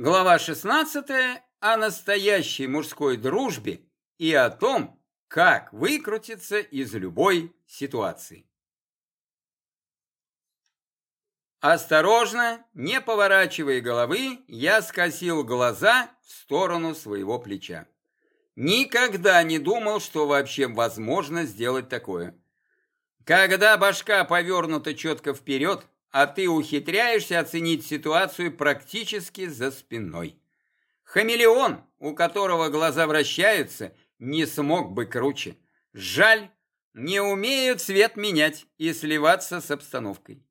Глава 16 о настоящей мужской дружбе и о том, как выкрутиться из любой ситуации. Осторожно, не поворачивая головы, я скосил глаза в сторону своего плеча. Никогда не думал, что вообще возможно сделать такое. Когда башка повернута четко вперед, а ты ухитряешься оценить ситуацию практически за спиной. Хамелеон, у которого глаза вращаются, не смог бы круче. Жаль, не умею цвет менять и сливаться с обстановкой.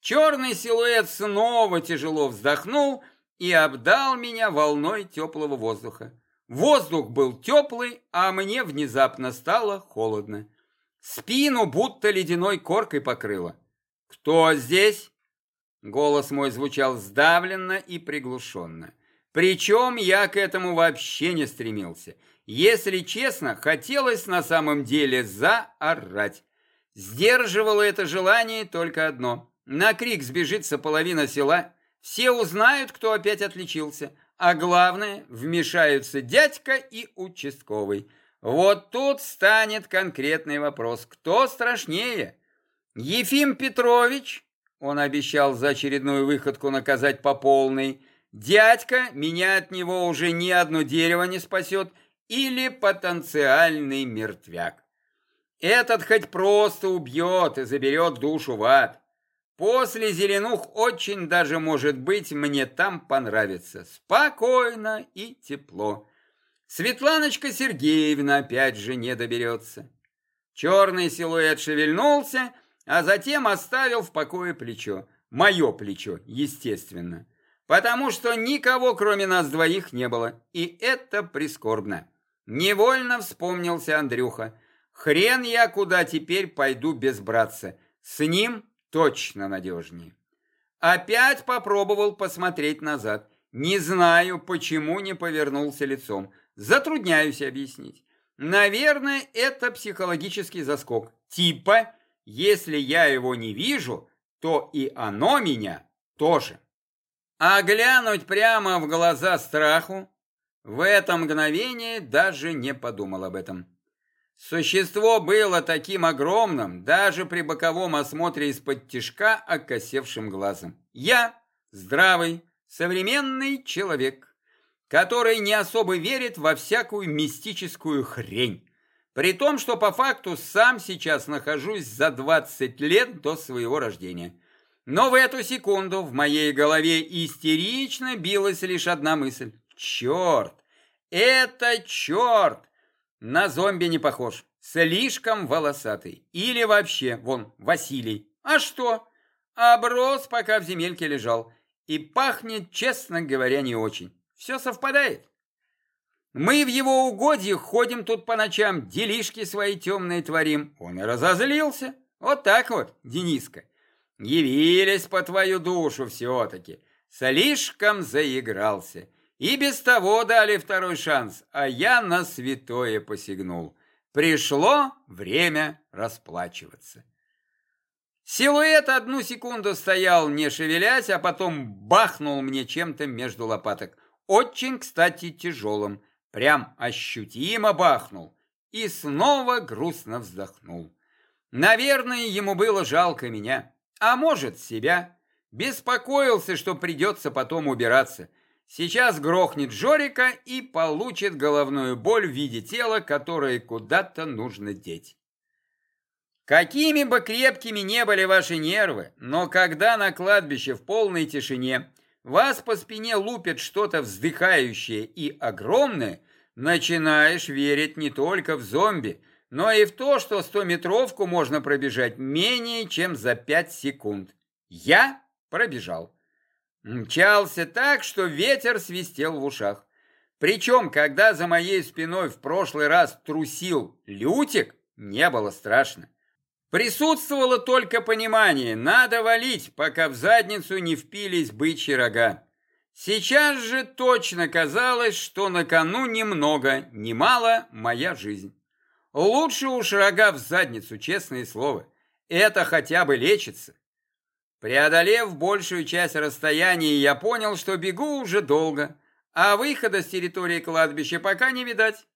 Черный силуэт снова тяжело вздохнул и обдал меня волной теплого воздуха. Воздух был теплый, а мне внезапно стало холодно. Спину будто ледяной коркой покрыло. «Кто здесь?» Голос мой звучал сдавленно и приглушенно. Причем я к этому вообще не стремился. Если честно, хотелось на самом деле заорать. Сдерживало это желание только одно. На крик сбежится половина села, все узнают, кто опять отличился, а главное, вмешаются дядька и участковый. Вот тут станет конкретный вопрос, кто страшнее, Ефим Петрович, он обещал за очередную выходку наказать по полной, дядька меня от него уже ни одно дерево не спасет, или потенциальный мертвяк. Этот хоть просто убьет и заберет душу в ад. После зеленух очень даже, может быть, мне там понравится. Спокойно и тепло. Светланочка Сергеевна опять же не доберется. Черный силуэт шевельнулся, а затем оставил в покое плечо. Мое плечо, естественно. Потому что никого, кроме нас двоих, не было. И это прискорбно. Невольно вспомнился Андрюха. Хрен я куда теперь пойду без братца. С ним точно надежнее. Опять попробовал посмотреть назад. Не знаю, почему не повернулся лицом. Затрудняюсь объяснить. Наверное, это психологический заскок. Типа если я его не вижу, то и оно меня тоже. А глянуть прямо в глаза страху, в это мгновение даже не подумал об этом. Существо было таким огромным, даже при боковом осмотре из-под тишка окосевшим глазом. Я здравый, современный человек, который не особо верит во всякую мистическую хрень. При том, что по факту сам сейчас нахожусь за 20 лет до своего рождения. Но в эту секунду в моей голове истерично билась лишь одна мысль. Черт! Это черт! На зомби не похож. Слишком волосатый. Или вообще, вон, Василий. А что? Оброс, пока в земельке лежал. И пахнет, честно говоря, не очень. Все совпадает. Мы в его угодьях ходим тут по ночам, делишки свои темные творим. Он и разозлился. Вот так вот, Дениска. Явились по твою душу все-таки. Слишком заигрался. И без того дали второй шанс, а я на святое посягнул. Пришло время расплачиваться. Силуэт одну секунду стоял, не шевелясь, а потом бахнул мне чем-то между лопаток. Очень, кстати, тяжелым. Прям ощутимо бахнул и снова грустно вздохнул. Наверное, ему было жалко меня, а может себя. Беспокоился, что придется потом убираться. Сейчас грохнет Жорика и получит головную боль в виде тела, которое куда-то нужно деть. Какими бы крепкими не были ваши нервы, но когда на кладбище в полной тишине вас по спине лупит что-то вздыхающее и огромное, начинаешь верить не только в зомби, но и в то, что стометровку можно пробежать менее чем за пять секунд. Я пробежал. Мчался так, что ветер свистел в ушах. Причем, когда за моей спиной в прошлый раз трусил Лютик, не было страшно. Присутствовало только понимание, надо валить, пока в задницу не впились бычьи рога. Сейчас же точно казалось, что на кону ни много, ни моя жизнь. Лучше уж рога в задницу, честное слово. Это хотя бы лечится. Преодолев большую часть расстояния, я понял, что бегу уже долго, а выхода с территории кладбища пока не видать.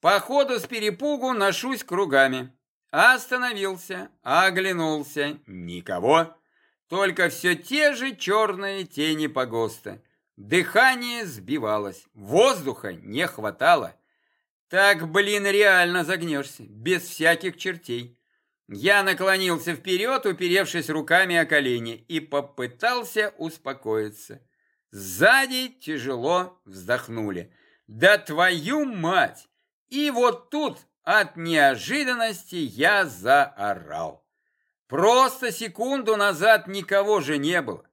Походу с перепугу ношусь кругами. Остановился, оглянулся. Никого. Только все те же черные тени погоста. Дыхание сбивалось, воздуха не хватало. Так, блин, реально загнешься, без всяких чертей. Я наклонился вперед, уперевшись руками о колени, и попытался успокоиться. Сзади тяжело вздохнули. «Да твою мать!» И вот тут от неожиданности я заорал. Просто секунду назад никого же не было.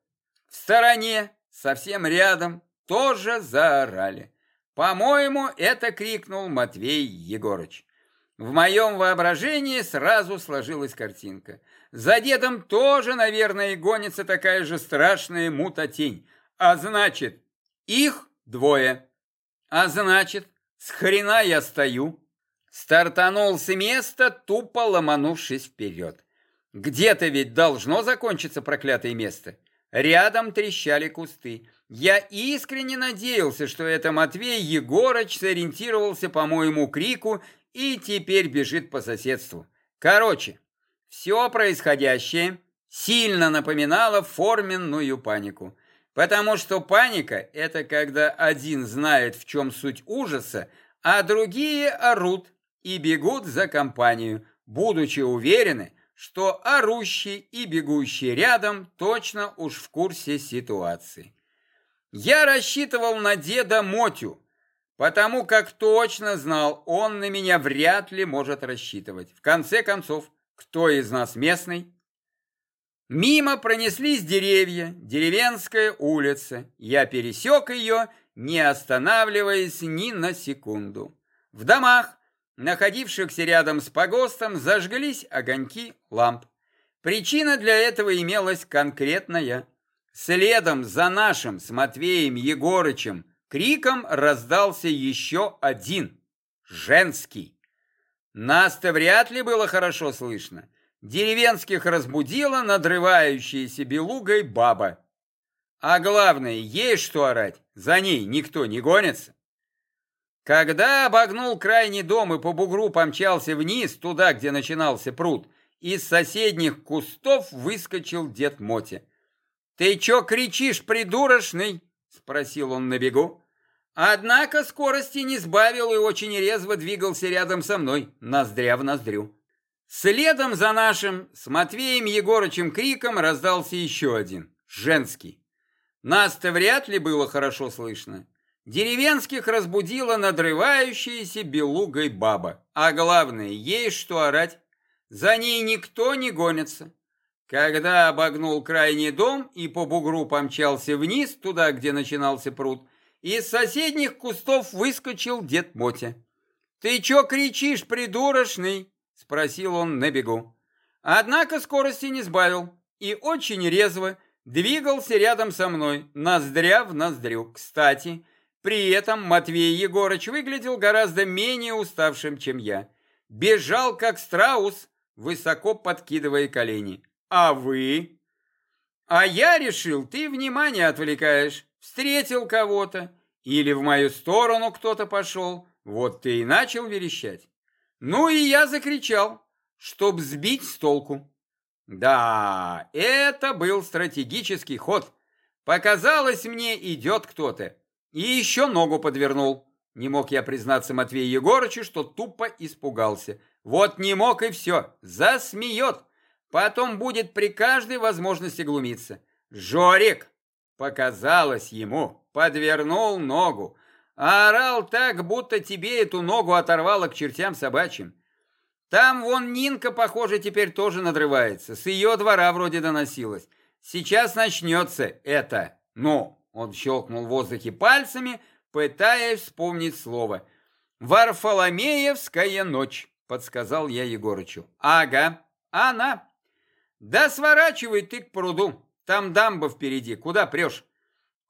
В стороне, совсем рядом, тоже заорали. По-моему, это крикнул Матвей Егорыч. В моем воображении сразу сложилась картинка. За дедом тоже, наверное, гонится такая же страшная мута-тень. А значит, их двое. А значит, с хрена я стою. Стартанул с места, тупо ломанувшись вперед. Где-то ведь должно закончиться проклятое место. Рядом трещали кусты. Я искренне надеялся, что это Матвей Егорыч сориентировался по моему крику и теперь бежит по соседству. Короче, все происходящее сильно напоминало форменную панику. Потому что паника – это когда один знает, в чем суть ужаса, а другие орут и бегут за компанию, будучи уверены, что орущий и бегущий рядом точно уж в курсе ситуации. Я рассчитывал на деда Мотю, потому как точно знал, он на меня вряд ли может рассчитывать. В конце концов, кто из нас местный? Мимо пронеслись деревья, деревенская улица. Я пересек ее, не останавливаясь ни на секунду. В домах находившихся рядом с погостом, зажглись огоньки ламп. Причина для этого имелась конкретная. Следом за нашим с Матвеем Егорычем криком раздался еще один, женский. Нас-то вряд ли было хорошо слышно. Деревенских разбудила надрывающаяся белугой баба. А главное, есть что орать, за ней никто не гонится. Когда обогнул крайний дом и по бугру помчался вниз, туда, где начинался пруд, из соседних кустов выскочил дед Мотя. «Ты чё кричишь, придурочный?» — спросил он на бегу. Однако скорости не сбавил и очень резво двигался рядом со мной, ноздря в ноздрю. Следом за нашим, с Матвеем Егорычем криком раздался еще один, женский. Нас-то вряд ли было хорошо слышно. Деревенских разбудила надрывающаяся белугой баба. А главное, есть что орать. За ней никто не гонится. Когда обогнул крайний дом и по бугру помчался вниз, туда, где начинался пруд, из соседних кустов выскочил дед Мотя. «Ты чё кричишь, придурочный?» — спросил он на бегу. Однако скорости не сбавил и очень резво двигался рядом со мной, ноздря в ноздрю. Кстати, при этом Матвей Егорыч выглядел гораздо менее уставшим, чем я. Бежал, как страус, высоко подкидывая колени. А вы? А я решил, ты внимание отвлекаешь. Встретил кого-то. Или в мою сторону кто-то пошел. Вот ты и начал верещать. Ну и я закричал, чтоб сбить с толку. Да, это был стратегический ход. Показалось мне, идет кто-то. И еще ногу подвернул. Не мог я признаться Матвею Егорычу, что тупо испугался. Вот не мог и все. Засмеет. Потом будет при каждой возможности глумиться. Жорик! Показалось ему. Подвернул ногу. А орал так, будто тебе эту ногу оторвало к чертям собачьим. Там вон Нинка, похоже, теперь тоже надрывается. С ее двора вроде доносилось. Сейчас начнется это. Ну, он щелкнул в воздухе пальцами, пытаясь вспомнить слово. «Варфоломеевская ночь», — подсказал я Егорычу. «Ага, она». «Да сворачивай ты к пруду, там дамба впереди, куда прешь?»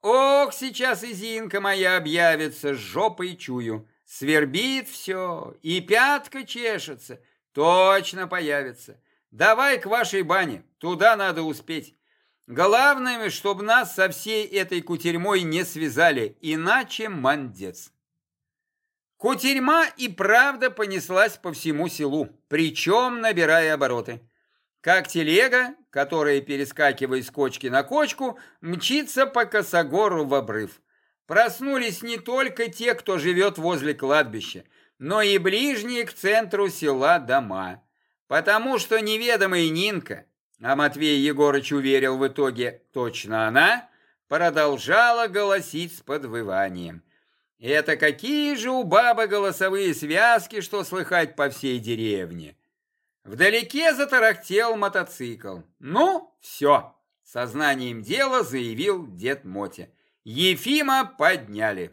«Ох, сейчас и Зинка моя объявится, жопой чую. Свербит все, и пятка чешется. Точно появится. Давай к вашей бане, туда надо успеть. Главное, чтобы нас со всей этой кутерьмой не связали, иначе мандец. Кутерьма и правда понеслась по всему селу, причем набирая обороты. Как телега, которая, перескакивая с кочки на кочку, мчится по косогору в обрыв. Проснулись не только те, кто живет возле кладбища, но и ближние к центру села дома. Потому что неведомая Нинка, а Матвей Егорыч уверил в итоге точно она, продолжала голосить с подвыванием. Это какие же у бабы голосовые связки, что слыхать по всей деревне. Вдалеке затарахтел мотоцикл. Ну, все, сознанием дела заявил дед Мотя. Ефима подняли.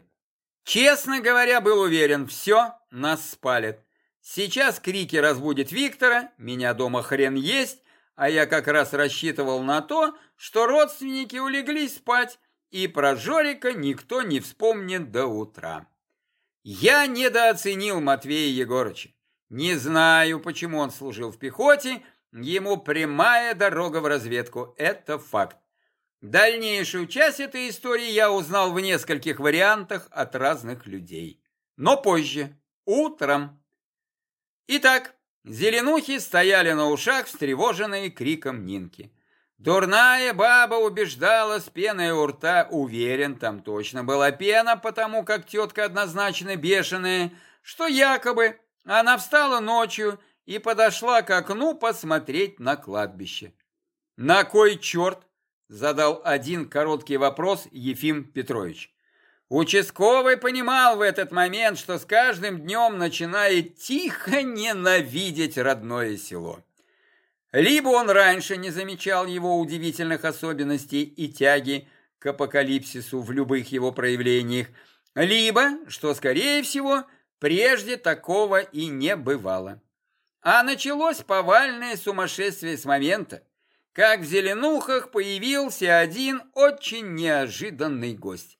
Честно говоря, был уверен, все, нас спалят. Сейчас крики разбудит Виктора, меня дома хрен есть, а я как раз рассчитывал на то, что родственники улеглись спать, и про Жорика никто не вспомнит до утра. Я недооценил Матвея Егорыча. Не знаю, почему он служил в пехоте, ему прямая дорога в разведку, это факт. Дальнейшую часть этой истории я узнал в нескольких вариантах от разных людей. Но позже, утром. Итак, зеленухи стояли на ушах, встревоженные криком Нинки. Дурная баба убеждала с пеной у рта, уверен, там точно была пена, потому как тетка однозначно бешеная, что якобы она встала ночью и подошла к окну посмотреть на кладбище. «На кой черт?» – задал один короткий вопрос Ефим Петрович. Участковый понимал в этот момент, что с каждым днем начинает тихо ненавидеть родное село. Либо он раньше не замечал его удивительных особенностей и тяги к апокалипсису в любых его проявлениях, либо, что скорее всего, прежде такого и не бывало. А началось повальное сумасшествие с момента, как в Зеленухах появился один очень неожиданный гость.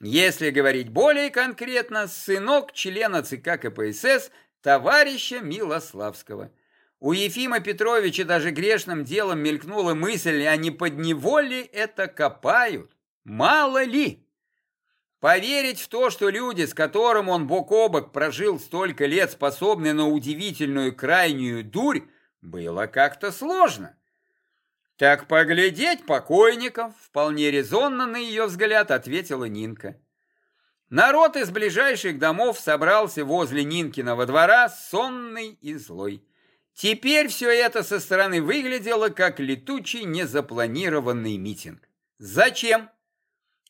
Если говорить более конкретно, сынок члена ЦК КПСС, товарища Милославского. У Ефима Петровича даже грешным делом мелькнула мысль, а не под него ли это копают? Мало ли! Поверить в то, что люди, с которым он бок о бок прожил столько лет, способны на удивительную крайнюю дурь, было как-то сложно. Так поглядеть покойников, вполне резонно на ее взгляд ответила Нинка. Народ из ближайших домов собрался возле Нинкиного двора, сонный и злой. Теперь все это со стороны выглядело как летучий незапланированный митинг. Зачем?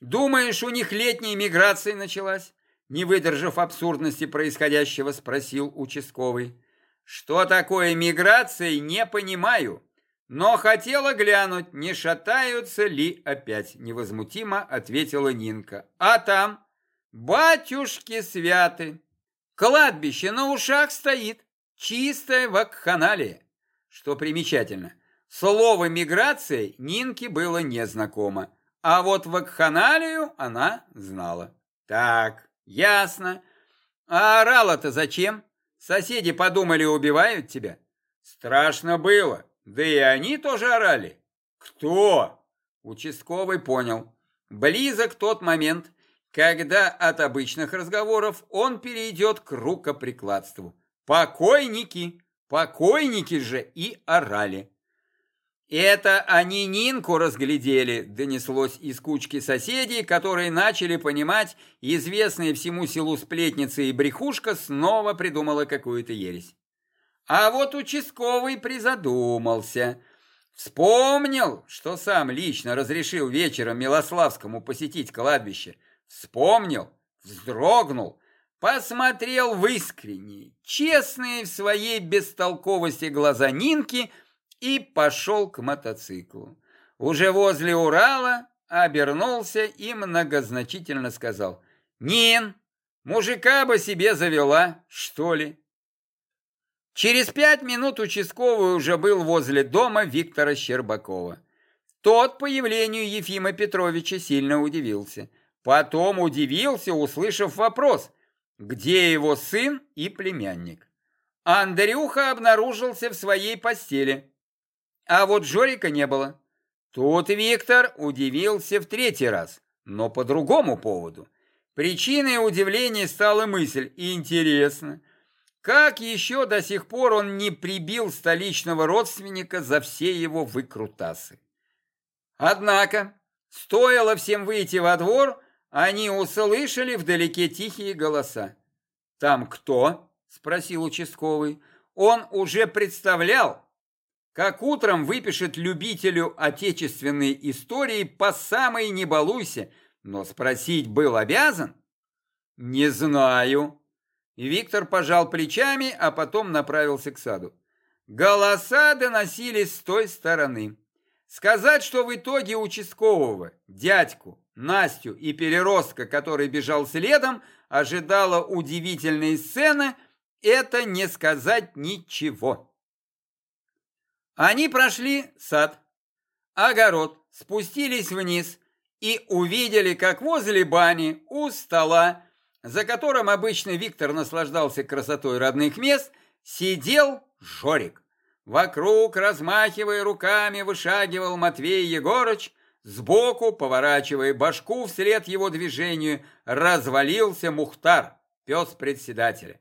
Думаешь, у них летняя миграция началась? Не выдержав абсурдности происходящего, спросил участковый. Что такое миграция, не понимаю. Но хотела глянуть, не шатаются ли опять, невозмутимо ответила Нинка. А там, батюшки святы, кладбище на ушах стоит, чистая вакханалия. Что примечательно, слово «миграция» Нинке было незнакомо, а вот вакханалию она знала. Так, ясно. А орала-то зачем? Соседи подумали, убивают тебя? Страшно было. Да и они тоже орали. Кто? Участковый понял. Близок тот момент, когда от обычных разговоров он перейдет к рукоприкладству. Покойники, покойники же и орали. Это они Нинку разглядели, донеслось из кучки соседей, которые начали понимать, известная всему селу сплетница и брехушка снова придумала какую-то ересь. А вот участковый призадумался. Вспомнил, что сам лично разрешил вечером Милославскому посетить кладбище. Вспомнил, вздрогнул, посмотрел в искренние, честные в своей бестолковости глаза Нинки и пошел к мотоциклу. Уже возле Урала обернулся и многозначительно сказал «Нин, мужика бы себе завела, что ли?» Через пять минут участковый уже был возле дома Виктора Щербакова. Тот появлению Ефима Петровича сильно удивился. Потом удивился, услышав вопрос, где его сын и племянник. Андрюха обнаружился в своей постели, а вот Жорика не было. Тут Виктор удивился в третий раз, но по другому поводу. Причиной удивления стала мысль, интересно, как еще до сих пор он не прибил столичного родственника за все его выкрутасы. Однако, стоило всем выйти во двор, они услышали вдалеке тихие голоса. «Там кто?» – спросил участковый. Он уже представлял, как утром выпишет любителю отечественной истории по самой не балуйся, но спросить был обязан? Не знаю. Виктор пожал плечами, а потом направился к саду. Голоса доносились с той стороны. Сказать, что в итоге участкового, дядьку, Настю и переростка, который бежал следом, ожидала удивительная сцена, это не сказать ничего. Они прошли сад, огород, спустились вниз, и увидели, как возле бани у стола, за которым обычно Виктор наслаждался красотой родных мест, сидел Жорик. Вокруг, размахивая руками, вышагивал Матвей Егорыч, сбоку, поворачивая башку вслед его движению, развалился Мухтар, пес председателя.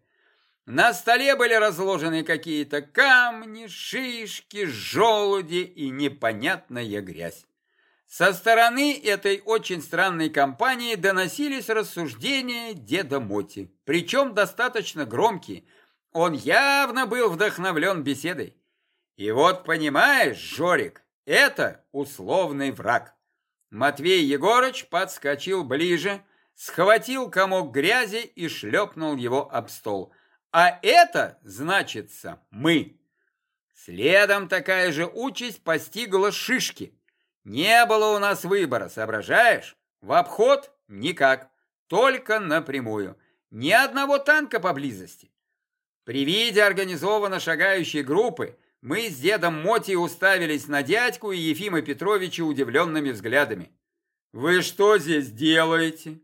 На столе были разложены какие-то камни, шишки, желуди и непонятная грязь. Со стороны этой очень странной компании доносились рассуждения деда Моти, причем достаточно громкие. Он явно был вдохновлен беседой. И вот понимаешь, Жорик, это условный враг. Матвей Егорыч подскочил ближе, схватил комок грязи и шлепнул его об стол. А это, значится, мы. Следом такая же участь постигла шишки. Не было у нас выбора, соображаешь? В обход никак, только напрямую. Ни одного танка поблизости. При виде организованно шагающей группы мы с дедом Моти уставились на дядьку и Ефима Петровича удивленными взглядами. «Вы что здесь делаете?»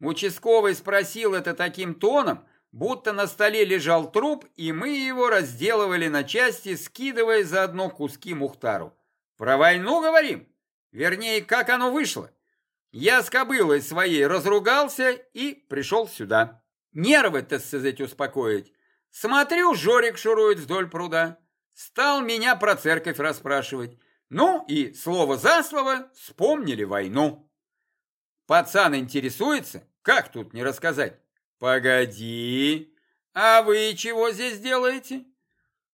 Участковый спросил это таким тоном, будто на столе лежал труп, и мы его разделывали на части, скидывая заодно куски Мухтару. Про войну говорим? Вернее, как оно вышло. Я с кобылой своей разругался и пришел сюда. Нервы, так сказать, успокоить. Смотрю, Жорик шурует вдоль пруда. Стал меня про церковь расспрашивать. Ну и слово за слово вспомнили войну. Пацан интересуется? Как тут не рассказать? Погоди, а вы чего здесь делаете?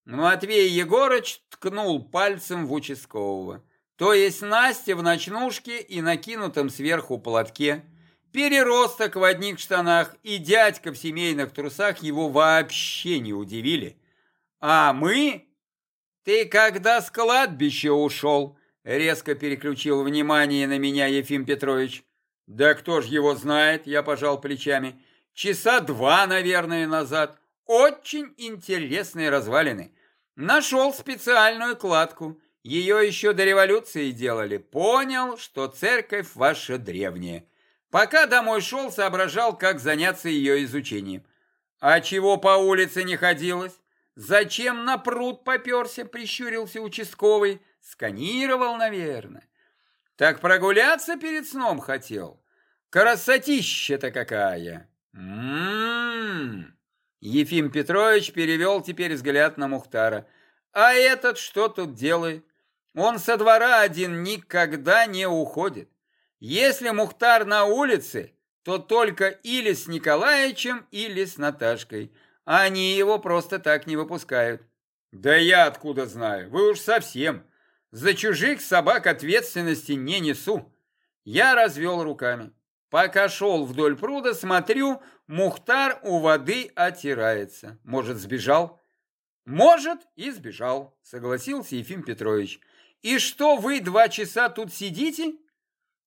Матвей Егорыч ткнул пальцем в участкового. То есть Настя в ночнушке и накинутом сверху платке, переросток в одних штанах и дядька в семейных трусах его вообще не удивили. А мы... Ты когда с кладбища ушел? Резко переключил внимание на меня Ефим Петрович. Да кто ж его знает, я пожал плечами. Часа два, наверное, назад. Очень интересные развалины. Нашел специальную кладку. Ее еще до революции делали. Понял, что церковь ваша древняя. Пока домой шел, соображал, как заняться ее изучением. А чего по улице не ходилось? Зачем на пруд поперся, прищурился участковый. Сканировал, наверное. Так прогуляться перед сном хотел. Красотища-то какая! М-м-м! Ефим Петрович перевел теперь взгляд на Мухтара. А этот что тут делает? Он со двора один никогда не уходит. Если Мухтар на улице, то только или с Николаевичем, или с Наташкой. Они его просто так не выпускают. Да я откуда знаю? Вы уж совсем. За чужих собак ответственности не несу. Я развел руками. Пока шел вдоль пруда, смотрю, Мухтар у воды отирается. Может, сбежал? Может, и сбежал, согласился Ефим Петрович. И что вы два часа тут сидите?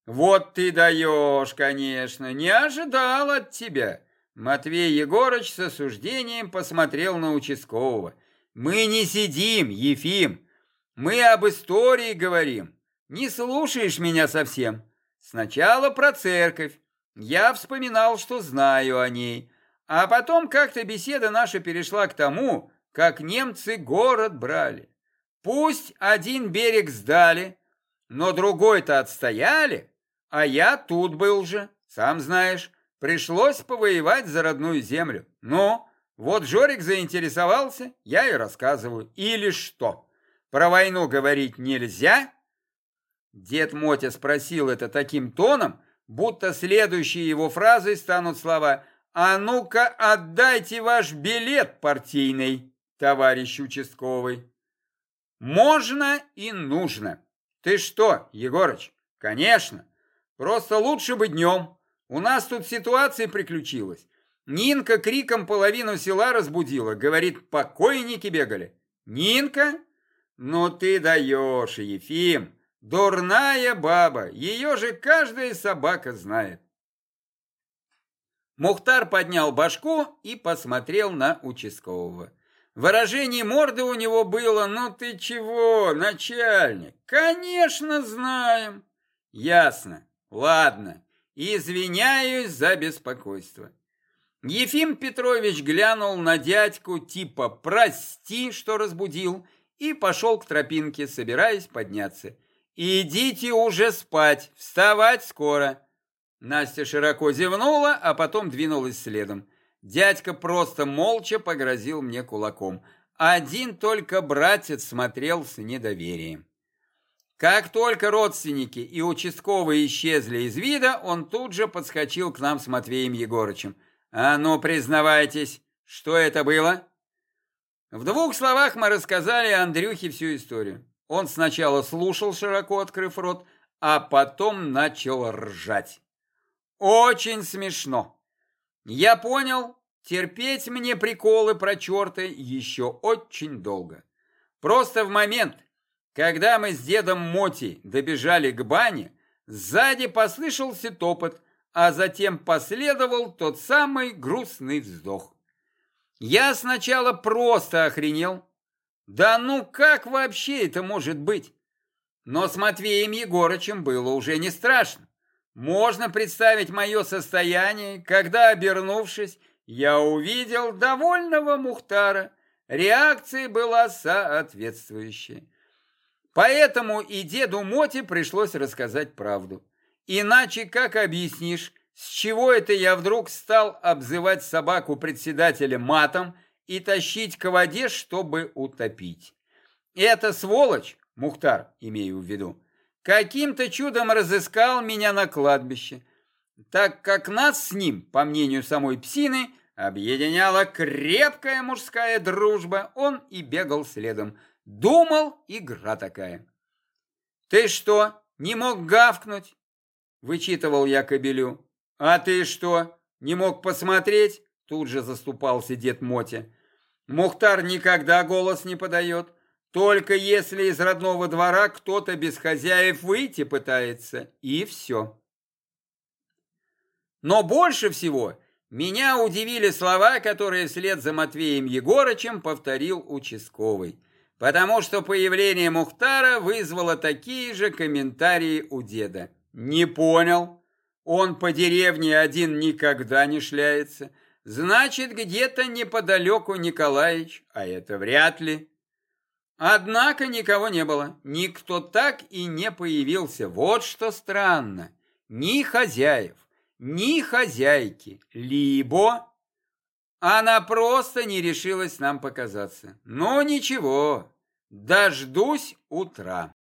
Вот ты даешь, конечно, не ожидал от тебя. Матвей Егорыч с осуждением посмотрел на участкового. Мы не сидим, Ефим. Мы об истории говорим. Не слушаешь меня совсем. Сначала про церковь. Я вспоминал, что знаю о ней. А потом как-то беседа наша перешла к тому, как немцы город брали. Пусть один берег сдали, Но другой-то отстояли, а я тут был же, сам знаешь. Пришлось повоевать за родную землю. Ну, вот Жорик заинтересовался, я и рассказываю. Или что? Про войну говорить нельзя? Дед Мотя спросил это таким тоном, будто следующие его фразой станут слова «А ну-ка отдайте ваш билет партийный, товарищ участковый». Можно и нужно. Ты что, Егорыч? Конечно. Просто лучше бы днем. У нас тут ситуация приключилась. Нинка криком половину села разбудила. Говорит, покойники бегали. Нинка? Ну ты даешь, Ефим. Дурная баба. Ее же каждая собака знает. Мухтар поднял башку и посмотрел на участкового. Выражение морды у него было «Ну ты чего, начальник?» «Конечно знаем». «Ясно. Ладно. Извиняюсь за беспокойство». Ефим Петрович глянул на дядьку типа «Прости, что разбудил» и пошел к тропинке, собираясь подняться. «Идите уже спать, вставать скоро». Настя широко зевнула, а потом двинулась следом. Дядька просто молча погрозил мне кулаком. Один только братец смотрел с недоверием. Как только родственники и участковые исчезли из вида, он тут же подскочил к нам с Матвеем Егорычем. «А ну, признавайтесь, что это было?» В двух словах мы рассказали Андрюхе всю историю. Он сначала слушал, широко открыв рот, а потом начал ржать. Очень смешно. Я понял, терпеть мне приколы про черта еще очень долго. Просто в момент, когда мы с дедом Моти добежали к бане, сзади послышался топот, а затем последовал тот самый грустный вздох. Я сначала просто охренел. Да ну как вообще это может быть? Но с Матвеем Егорычем было уже не страшно. Можно представить мое состояние, когда, обернувшись, я увидел довольного Мухтара. Реакция была соответствующая. Поэтому и деду Моте пришлось рассказать правду. Иначе как объяснишь, с чего это я вдруг стал обзывать собаку председателя матом и тащить к воде, чтобы утопить? Это сволочь, Мухтар, имею в виду, каким-то чудом разыскал меня на кладбище, так как нас с ним, по мнению самой псины, объединяла крепкая мужская дружба, он и бегал следом. Думал, игра такая. «Ты что, не мог гавкнуть?» — вычитывал я кобелю. «А ты что, не мог посмотреть?» Тут же заступался дед Мотя. «Мухтар никогда голос не подает. Только если из родного двора кто-то без хозяев выйти пытается, и все. Но больше всего меня удивили слова, которые вслед за Матвеем Егорычем повторил участковый, потому что появление Мухтара вызвало такие же комментарии у деда. «Не понял. Он по деревне один никогда не шляется. Значит, где-то неподалеку Николаевич, а это вряд ли». Однако никого не было, никто так и не появился. Вот что странно. Ни хозяев, ни хозяйки, либо... Она просто не решилась нам показаться. Но ничего, дождусь утра.